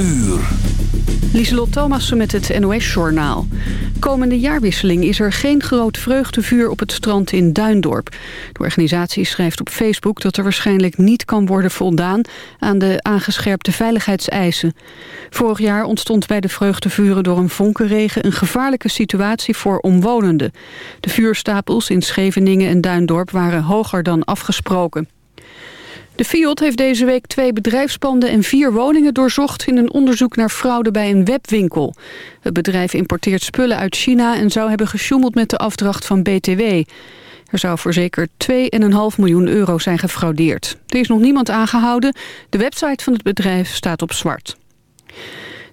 uur. Lieselot Thomassen met het NOS-journaal. Komende jaarwisseling is er geen groot vreugdevuur op het strand in Duindorp. De organisatie schrijft op Facebook dat er waarschijnlijk niet kan worden voldaan... aan de aangescherpte veiligheidseisen. Vorig jaar ontstond bij de vreugdevuren door een vonkenregen... een gevaarlijke situatie voor omwonenden. De vuurstapels in Scheveningen en Duindorp waren hoger dan afgesproken. De Fiat heeft deze week twee bedrijfspanden en vier woningen doorzocht... in een onderzoek naar fraude bij een webwinkel. Het bedrijf importeert spullen uit China... en zou hebben gesjoemeld met de afdracht van BTW. Er zou voor zeker 2,5 miljoen euro zijn gefraudeerd. Er is nog niemand aangehouden. De website van het bedrijf staat op zwart.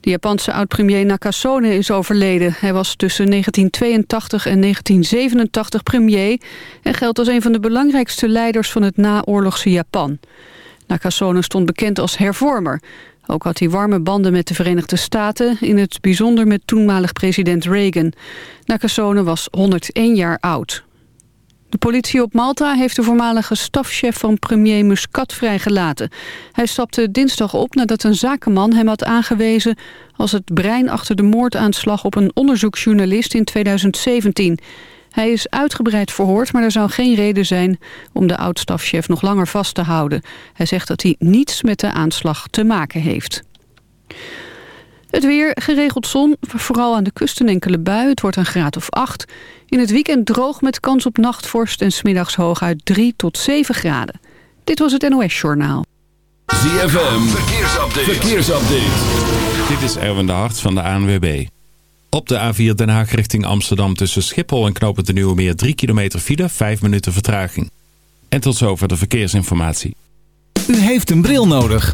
De Japanse oud-premier Nakasone is overleden. Hij was tussen 1982 en 1987 premier... en geldt als een van de belangrijkste leiders van het naoorlogse Japan. Nakasone stond bekend als hervormer. Ook had hij warme banden met de Verenigde Staten... in het bijzonder met toenmalig president Reagan. Nakasone was 101 jaar oud. De politie op Malta heeft de voormalige stafchef van premier Muscat vrijgelaten. Hij stapte dinsdag op nadat een zakenman hem had aangewezen... als het brein achter de moordaanslag op een onderzoeksjournalist in 2017. Hij is uitgebreid verhoord, maar er zou geen reden zijn... om de oud-stafchef nog langer vast te houden. Hij zegt dat hij niets met de aanslag te maken heeft. Het weer, geregeld zon, vooral aan de kust een enkele bui. Het wordt een graad of 8. In het weekend droog met kans op nachtvorst en smiddags hooguit 3 tot 7 graden. Dit was het NOS Journaal. ZFM, verkeersupdate. verkeersupdate. Dit is Erwin de Hart van de ANWB. Op de A4 Den Haag richting Amsterdam tussen Schiphol en Knopen de Nieuwe Meer 3 kilometer file, 5 minuten vertraging. En tot zover de verkeersinformatie. U heeft een bril nodig.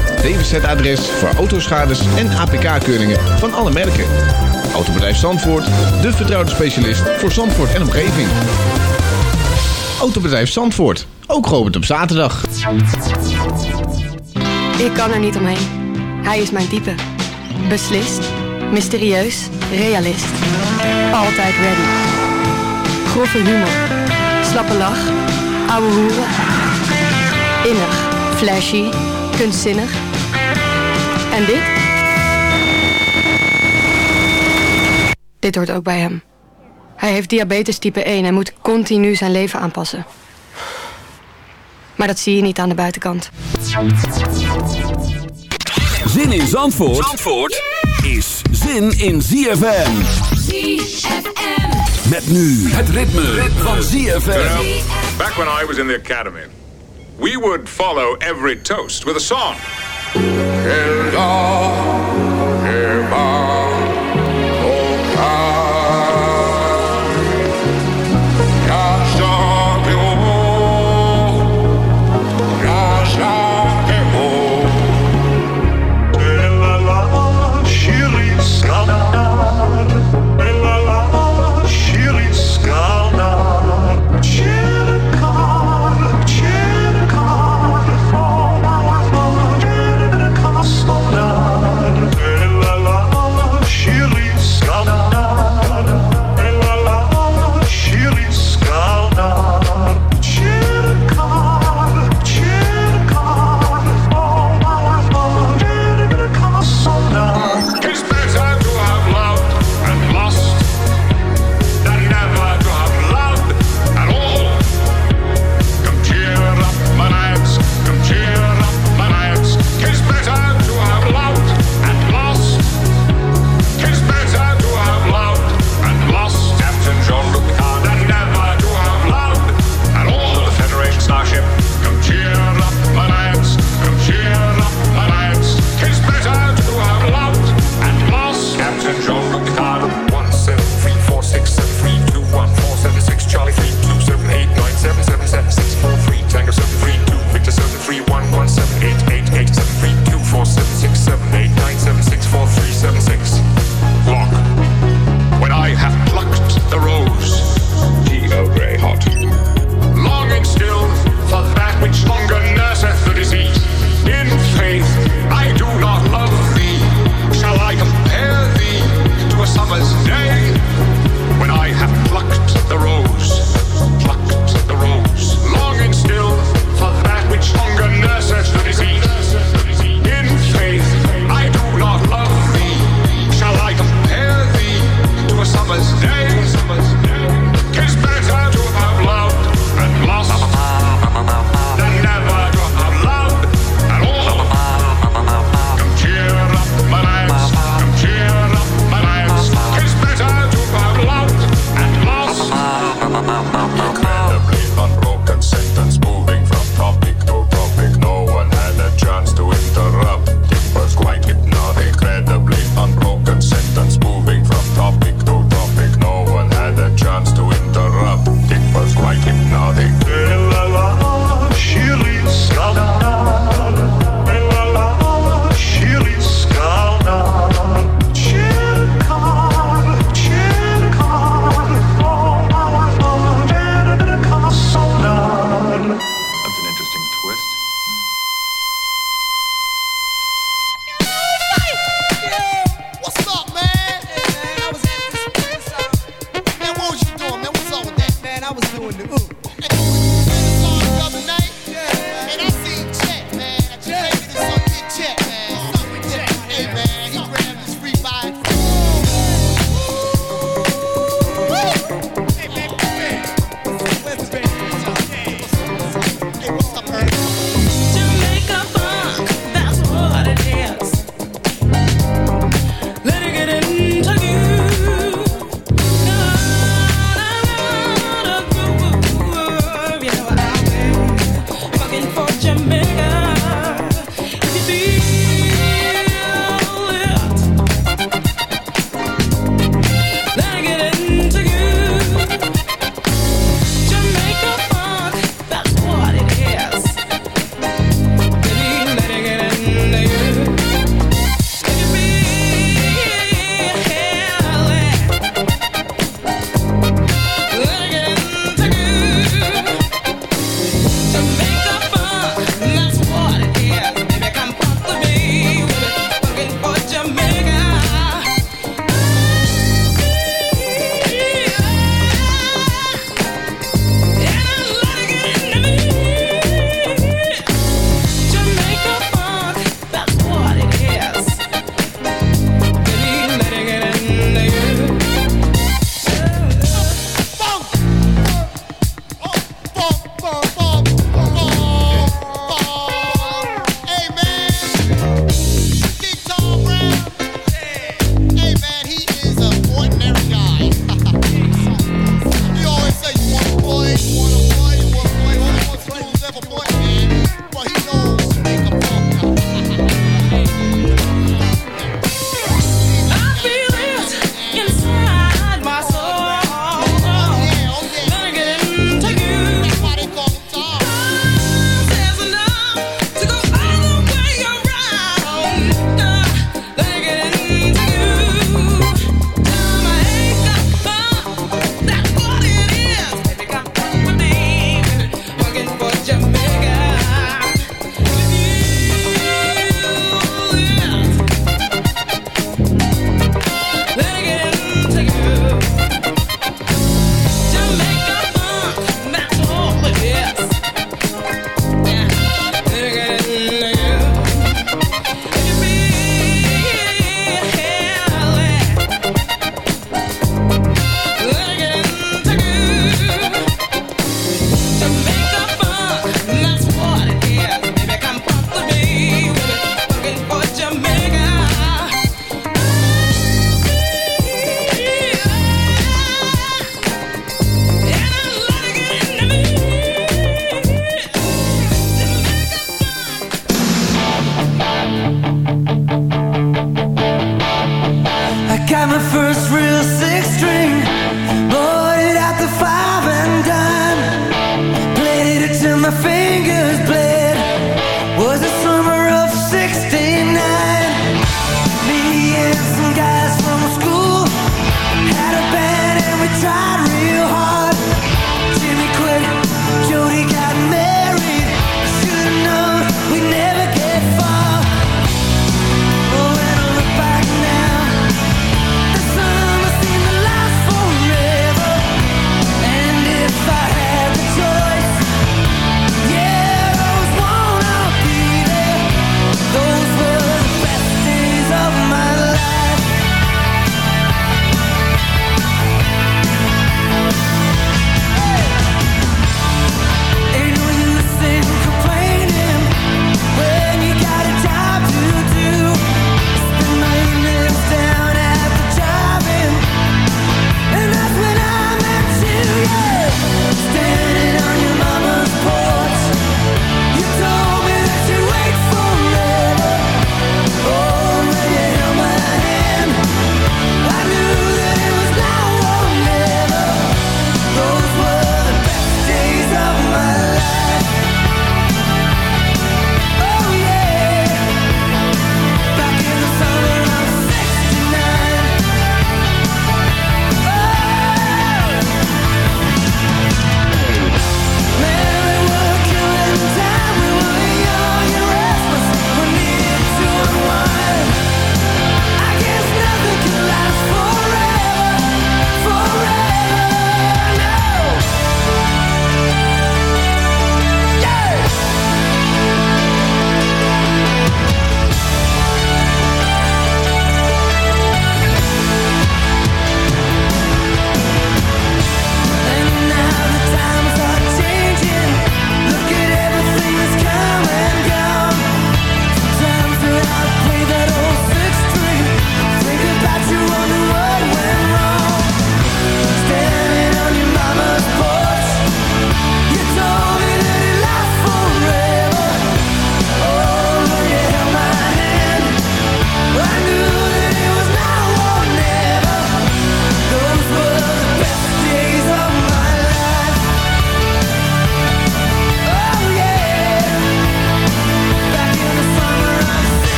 DWZ-adres voor autoschades en APK-keuringen van alle merken. Autobedrijf Zandvoort, de vertrouwde specialist voor Zandvoort en omgeving. Autobedrijf Zandvoort, ook geopend op zaterdag. Ik kan er niet omheen. Hij is mijn type. Beslist, mysterieus, realist. Altijd ready. Grove humor, slappe lach, ouwe hoeren. Innig, flashy, kunstzinnig. En dit? Dit hoort ook bij hem. Hij heeft diabetes type 1 en moet continu zijn leven aanpassen. Maar dat zie je niet aan de buitenkant. Zin in Zandvoort, Zandvoort is zin in ZFM. ZFM. Met nu het ritme, ritme. van ZFM. back when I was in the academy, we would follow every toast with a song. El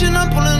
motion, I'm pulling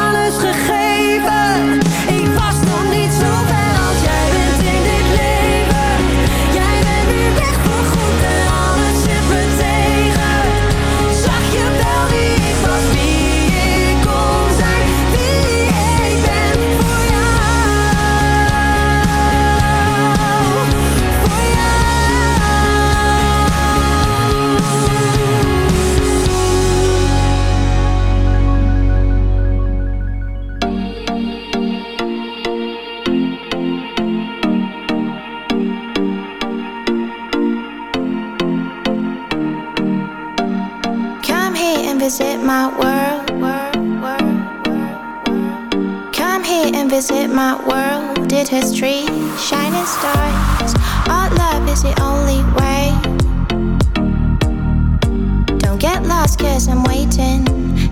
alles gegeven. Ik was nog niet zo. my world. Come here and visit my world. Did history, shining stars. Our love is the only way. Don't get lost, cause I'm waiting.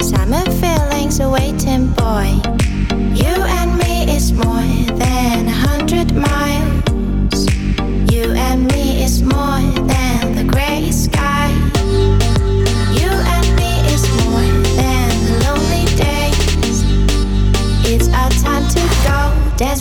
Summer feelings awaiting, boy. You and me is more than a hundred miles.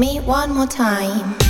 me one more time.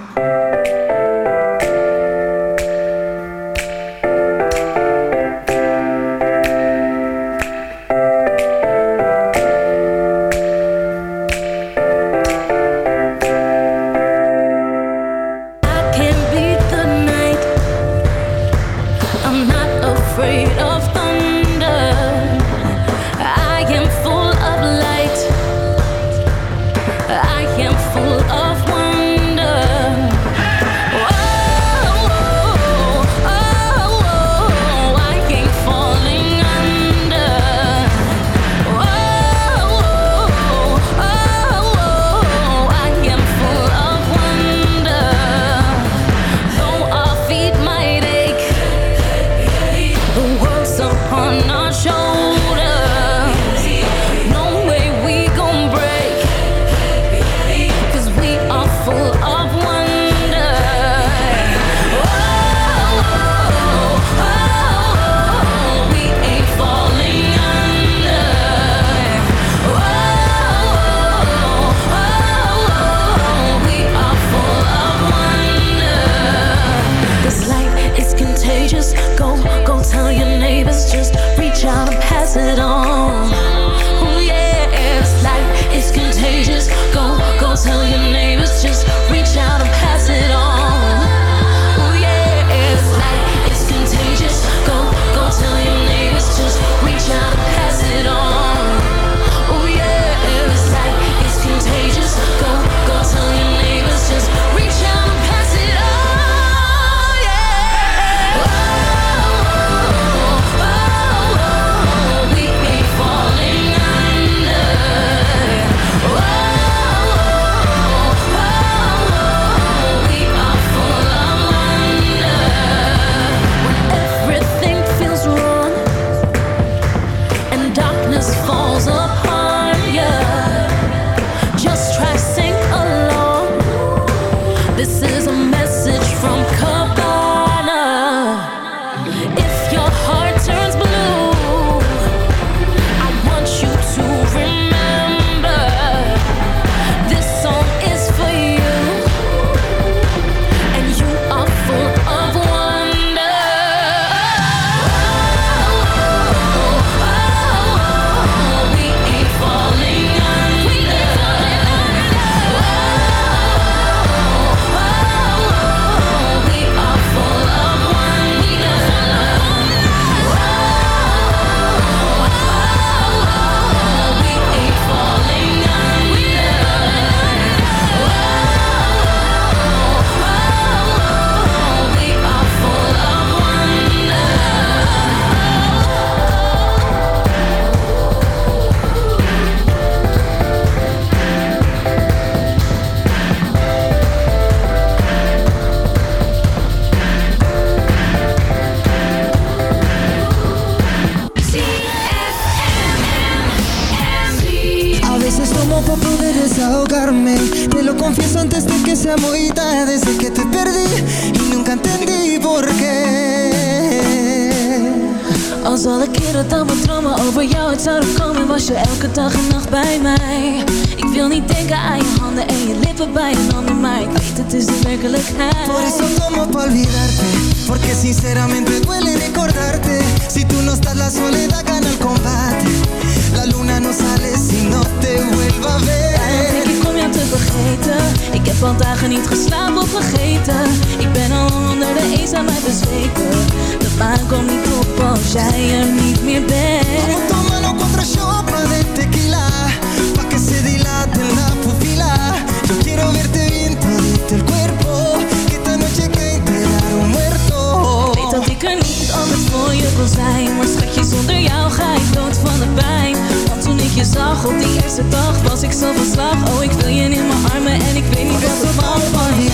op die eerste dag Was ik zo van slag. Oh, ik wil je in mijn armen En ik weet niet wat er van van je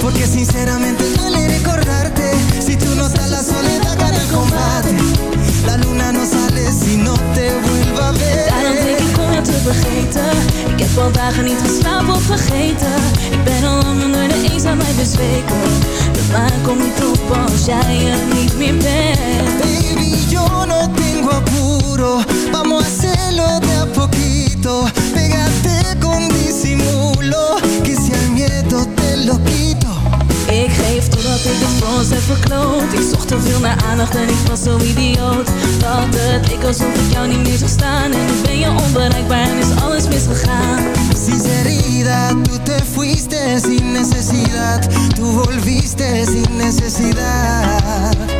Porque sinceramente duele recordarte Si tú no estás la soledad gana el combate. La luna no sale si no te vuelva a Daarom denk ver ik om jou te vergeten. Ik heb al dagen niet geslapen of vergeten. Ik ben al lang onder de eenzaamheid bezweken. De maan komt niet op als jij er niet meer bent. Baby, yo no tengo apuro Vamos a hacerlo de a poquito. Pégate con disimulo Que si al miedo te lo quito. Ik geef totdat ik het voor ons heb verkloot. Ik zocht te veel naar aandacht en ik was zo idioot. Dat het leek alsof ik jou niet meer zag staan. En nu ben je onbereikbaar en is alles misgegaan. Sinceridad, tú te fuiste sin necesidad. Tú volviste sin necesidad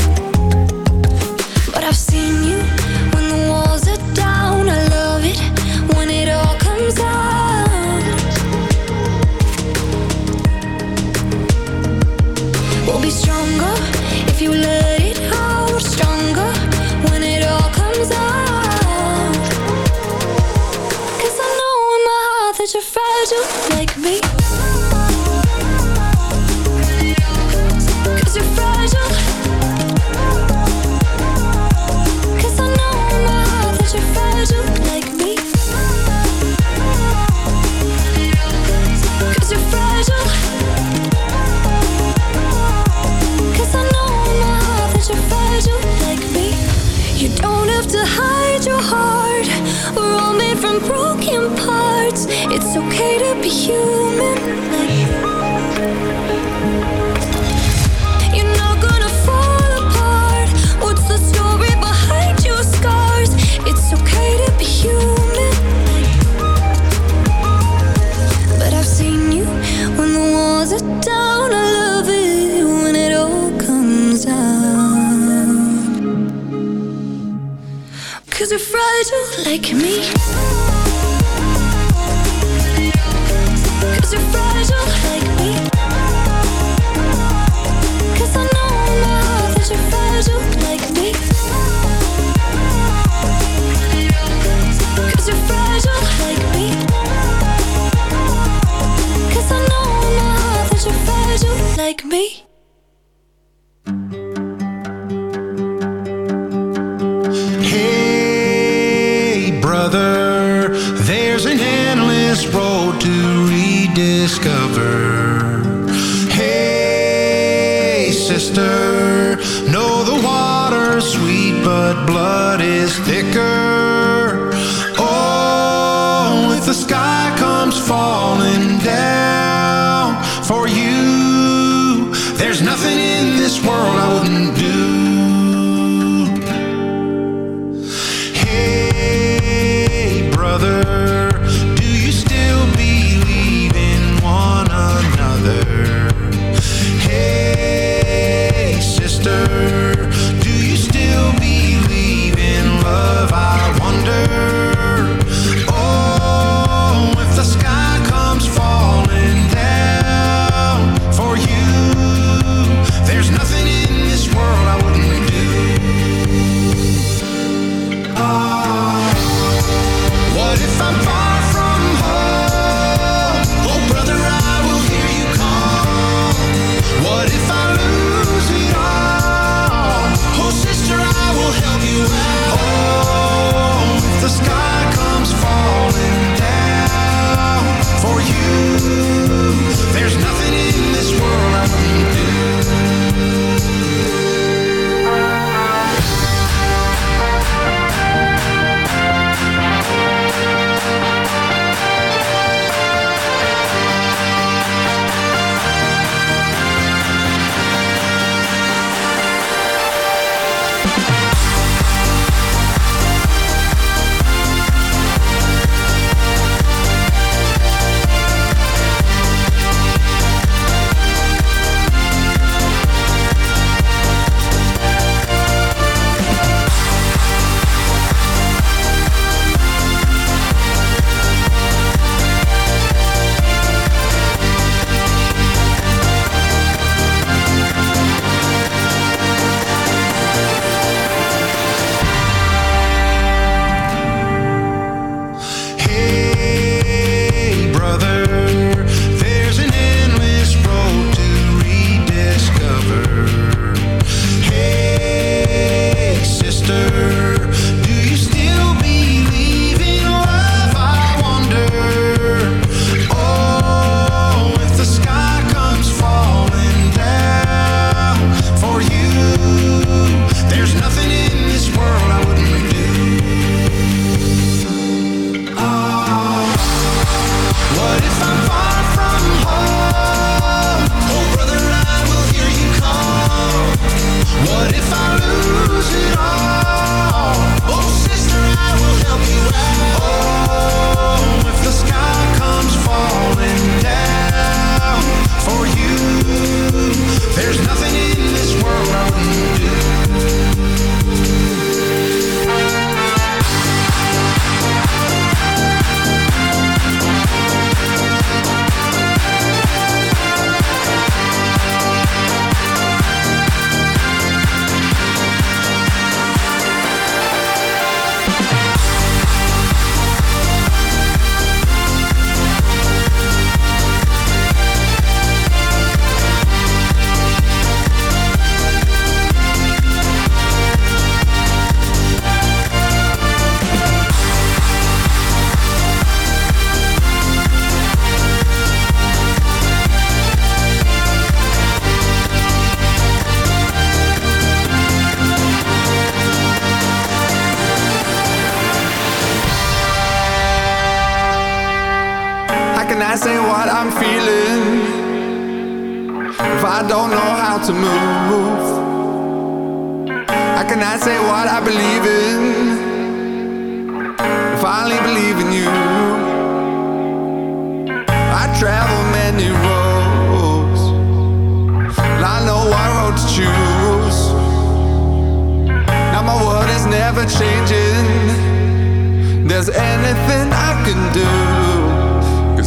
Are fragile like me. discover